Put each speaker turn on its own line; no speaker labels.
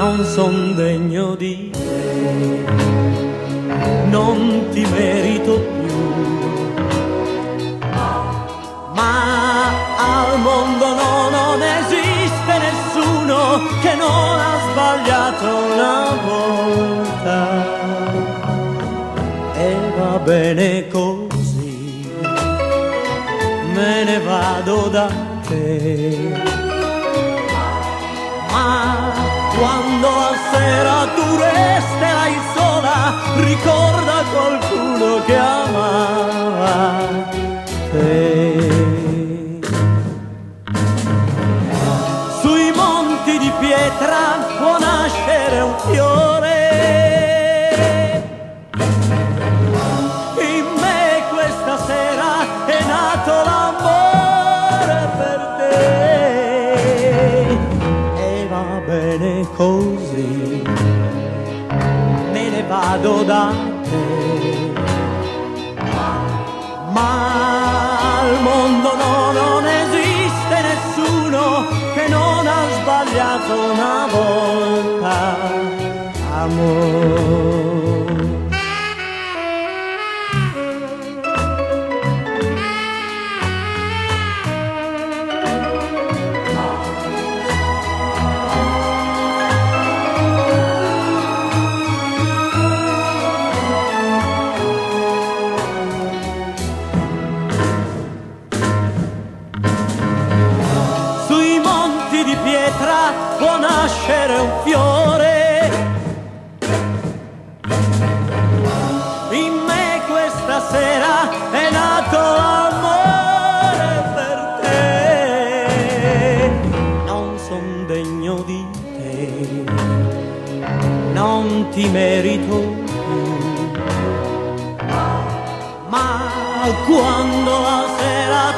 non son degno di te, non ti merito più. Ma al mondo no, non esiste nessuno che non ha sbagliato una volta. E va bene così, me ne vado da te ma quando a sera tu resterai sola, ricorda qualcuno che amava te. Sui monti di pietra può nascere un fiore. Bene così, me ne vado da te. Ma al mondo no, non esiste nessuno che non ha sbagliato una volta, amore. Può nascere un fiore. In me questa sera è nato amore per te. Non son degno di te, non ti merito. Ma quando la sera